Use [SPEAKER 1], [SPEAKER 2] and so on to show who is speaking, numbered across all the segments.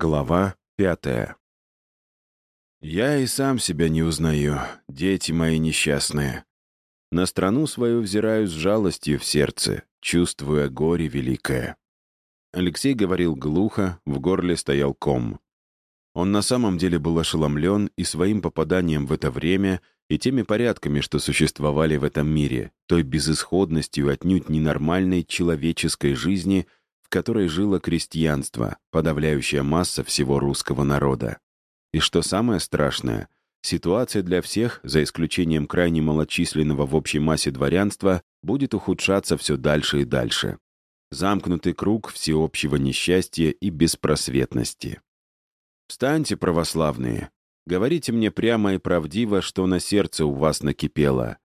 [SPEAKER 1] Глава пятая. Я и сам себя не узнаю, дети мои несчастные. На страну свою взираю с жалостью в сердце, чувствуя горе великое. Алексей говорил глухо, в горле стоял ком. Он на самом деле был ошеломлен и своим попаданием в это время, и теми порядками, что существовали в этом мире, той безысходностью отнюдь ненормальной человеческой жизни — которой жило крестьянство, подавляющая масса всего русского народа. И что самое страшное, ситуация для всех, за исключением крайне малочисленного в общей массе дворянства, будет ухудшаться все дальше и дальше. Замкнутый круг всеобщего несчастья и беспросветности. «Встаньте, православные, говорите мне прямо и правдиво, что на сердце у вас накипело.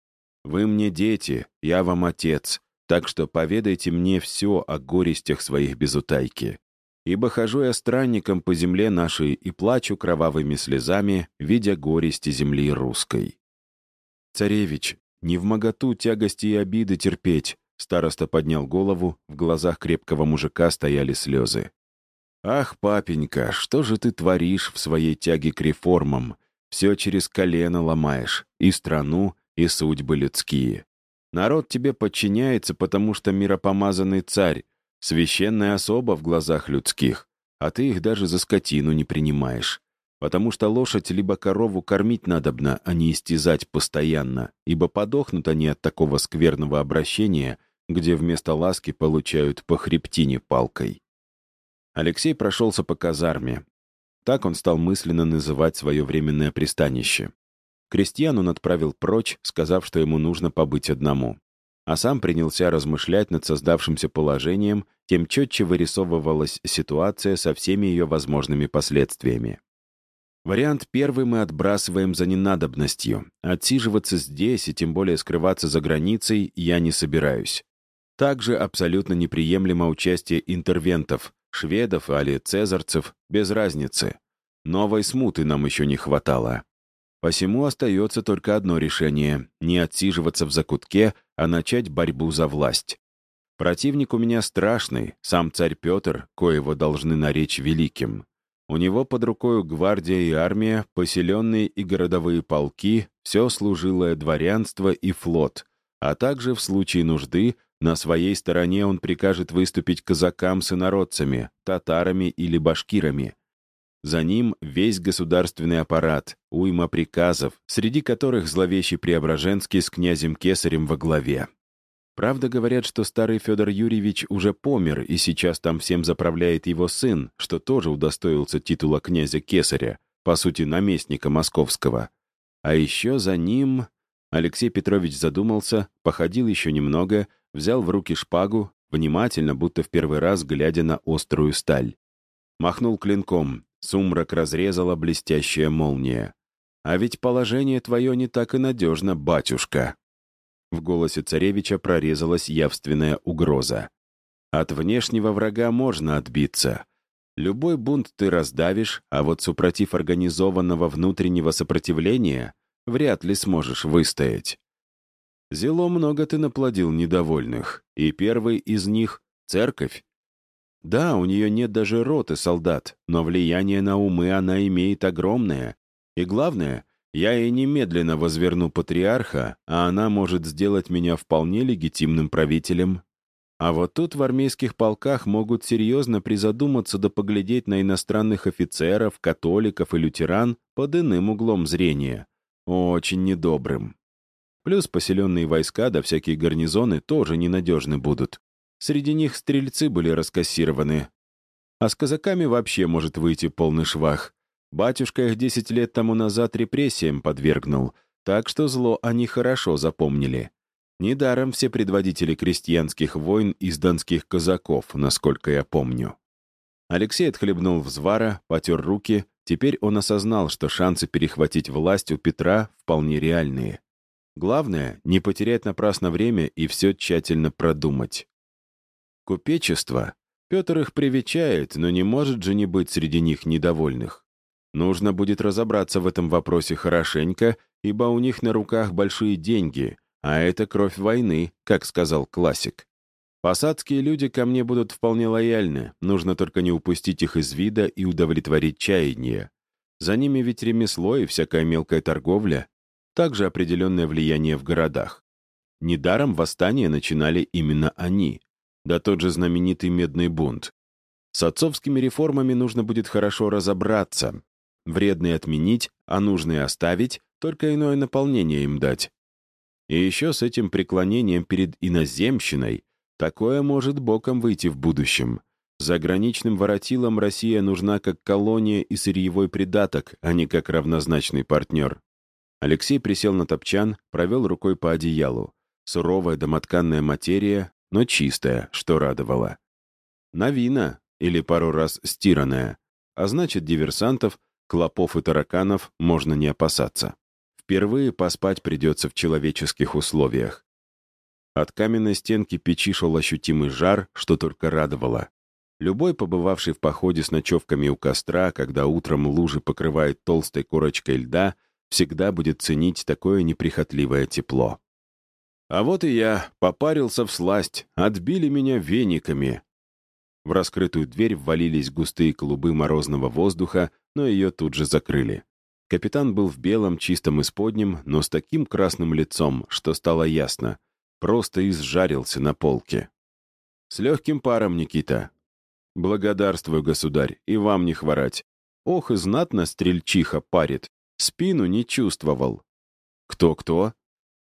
[SPEAKER 1] Вы мне дети, я вам отец, так что поведайте мне все о горестях своих безутайки. Ибо хожу я странником по земле нашей и плачу кровавыми слезами, видя горести земли русской. Царевич, не в моготу тягости и обиды терпеть, староста поднял голову, в глазах крепкого мужика стояли слезы. «Ах, папенька, что же ты творишь в своей тяге к реформам? Все через колено ломаешь, и страну, и судьбы людские. Народ тебе подчиняется, потому что миропомазанный царь, священная особа в глазах людских, а ты их даже за скотину не принимаешь. Потому что лошадь либо корову кормить надобно, а не истязать постоянно, ибо подохнут они от такого скверного обращения, где вместо ласки получают по хребтине палкой. Алексей прошелся по казарме. Так он стал мысленно называть свое временное пристанище. Крестьян он отправил прочь, сказав, что ему нужно побыть одному. А сам принялся размышлять над создавшимся положением, тем четче вырисовывалась ситуация со всеми ее возможными последствиями. Вариант первый мы отбрасываем за ненадобностью. Отсиживаться здесь и тем более скрываться за границей я не собираюсь. Также абсолютно неприемлемо участие интервентов, шведов или цезарцев, без разницы. Новой смуты нам еще не хватало. Посему остается только одно решение — не отсиживаться в закутке, а начать борьбу за власть. Противник у меня страшный, сам царь Петр, коего должны наречь великим. У него под рукой гвардия и армия, поселенные и городовые полки, все служилое дворянство и флот, а также в случае нужды на своей стороне он прикажет выступить казакам с инородцами, татарами или башкирами — за ним весь государственный аппарат, уйма приказов, среди которых зловещий Преображенский с князем Кесарем во главе. Правда, говорят, что старый Федор Юрьевич уже помер, и сейчас там всем заправляет его сын, что тоже удостоился титула князя Кесаря, по сути, наместника московского. А еще за ним... Алексей Петрович задумался, походил еще немного, взял в руки шпагу, внимательно, будто в первый раз глядя на острую сталь. Махнул клинком, Сумрак разрезала блестящая молния. «А ведь положение твое не так и надежно, батюшка!» В голосе царевича прорезалась явственная угроза. «От внешнего врага можно отбиться. Любой бунт ты раздавишь, а вот супротив организованного внутреннего сопротивления вряд ли сможешь выстоять. Зело много ты наплодил недовольных, и первый из них — церковь. Да, у нее нет даже роты солдат, но влияние на умы она имеет огромное. И главное, я ей немедленно возверну патриарха, а она может сделать меня вполне легитимным правителем. А вот тут в армейских полках могут серьезно призадуматься да поглядеть на иностранных офицеров, католиков и лютеран под иным углом зрения. Очень недобрым. Плюс поселенные войска да всякие гарнизоны тоже ненадежны будут. Среди них стрельцы были раскассированы. А с казаками вообще может выйти полный швах. Батюшка их десять лет тому назад репрессиям подвергнул, так что зло они хорошо запомнили. Недаром все предводители крестьянских войн из донских казаков, насколько я помню. Алексей отхлебнул взвара, потер руки. Теперь он осознал, что шансы перехватить власть у Петра вполне реальные. Главное — не потерять напрасно время и все тщательно продумать. Купечество. Петр их привечает, но не может же не быть среди них недовольных. Нужно будет разобраться в этом вопросе хорошенько, ибо у них на руках большие деньги, а это кровь войны, как сказал классик. Посадские люди ко мне будут вполне лояльны, нужно только не упустить их из вида и удовлетворить чаяние. За ними ведь ремесло и всякая мелкая торговля, также определенное влияние в городах. Недаром восстание начинали именно они, да тот же знаменитый медный бунт. С отцовскими реформами нужно будет хорошо разобраться, вредные отменить, а нужные оставить, только иное наполнение им дать. И еще с этим преклонением перед иноземщиной такое может боком выйти в будущем. Заграничным воротилам Россия нужна как колония и сырьевой придаток, а не как равнозначный партнер. Алексей присел на топчан, провел рукой по одеялу. Суровая домотканная материя, но чистая, что радовало. Новина, или пару раз стиранная, а значит, диверсантов, клопов и тараканов можно не опасаться. Впервые поспать придется в человеческих условиях. От каменной стенки печи шел ощутимый жар, что только радовало. Любой, побывавший в походе с ночевками у костра, когда утром лужи покрывает толстой корочкой льда, всегда будет ценить такое неприхотливое тепло. А вот и я попарился в сласть, отбили меня вениками. В раскрытую дверь ввалились густые клубы морозного воздуха, но ее тут же закрыли. Капитан был в белом, чистом исподнем, но с таким красным лицом, что стало ясно. Просто изжарился на полке. «С легким паром, Никита». «Благодарствую, государь, и вам не хворать. Ох, и знатно стрельчиха парит. Спину не чувствовал». «Кто-кто?»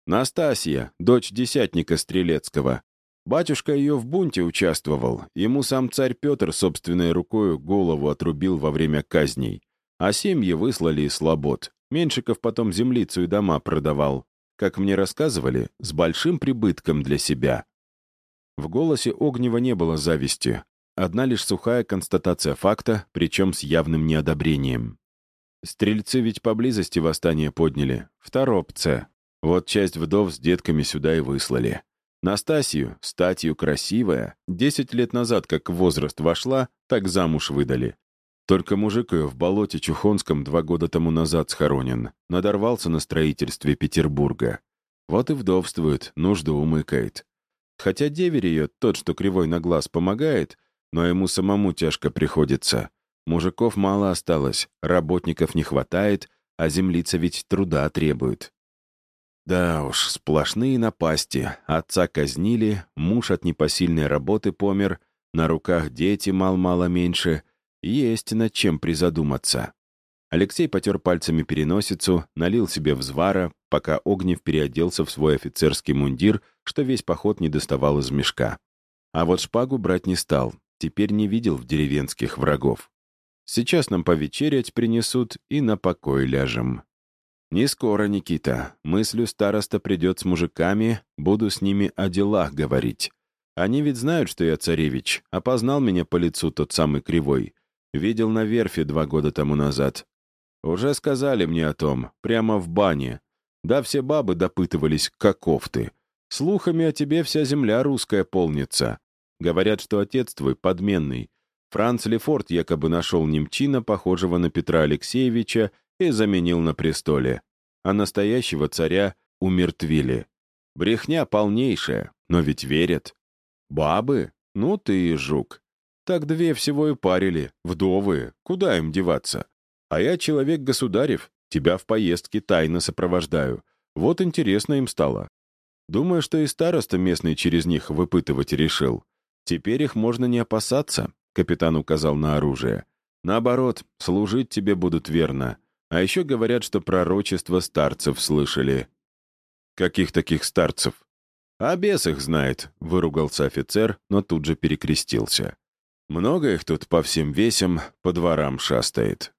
[SPEAKER 1] «Настасья, дочь десятника Стрелецкого. Батюшка ее в бунте участвовал. Ему сам царь Петр собственной рукою голову отрубил во время казней. А семьи выслали из слобод. Меньшиков потом землицу и дома продавал. Как мне рассказывали, с большим прибытком для себя. В голосе Огнева не было зависти. Одна лишь сухая констатация факта, причем с явным неодобрением. Стрельцы ведь поблизости восстание подняли. В Торопце. Вот часть вдов с детками сюда и выслали. Настасью, статью красивая, десять лет назад, как в возраст вошла, так замуж выдали. Только мужик ее в болоте Чухонском два года тому назад схоронен. Надорвался на строительстве Петербурга. Вот и вдовствует, нужду умыкает. Хотя деверь ее, тот, что кривой на глаз, помогает, но ему самому тяжко приходится. Мужиков мало осталось, работников не хватает, а землица ведь труда требует. Да уж, сплошные напасти. Отца казнили, муж от непосильной работы помер, на руках дети мал-мало меньше, есть над чем призадуматься. Алексей потер пальцами переносицу, налил себе взвара, пока Огнев переоделся в свой офицерский мундир, что весь поход не доставал из мешка. А вот шпагу брать не стал, теперь не видел в деревенских врагов. Сейчас нам повечерять принесут и на покой ляжем. Не скоро, Никита. Мыслю староста придет с мужиками, буду с ними о делах говорить. Они ведь знают, что я царевич, опознал меня по лицу тот самый кривой. Видел на верфи два года тому назад. Уже сказали мне о том, прямо в бане. Да все бабы допытывались, каков ты. Слухами о тебе вся земля русская полнится. Говорят, что отец твой подменный. Франц Лефорт якобы нашел немчина, похожего на Петра Алексеевича, и заменил на престоле. А настоящего царя умертвили. Брехня полнейшая, но ведь верят. Бабы? Ну ты и жук. Так две всего и парили, вдовы, куда им деваться? А я человек государев, тебя в поездке тайно сопровождаю. Вот интересно им стало. Думаю, что и староста местный через них выпытывать решил. Теперь их можно не опасаться, капитан указал на оружие. Наоборот, служить тебе будут верно. А еще говорят, что пророчество старцев слышали. Каких таких старцев? А бес их знает, выругался офицер, но тут же перекрестился. Много их тут по всем весям, по дворам шастает.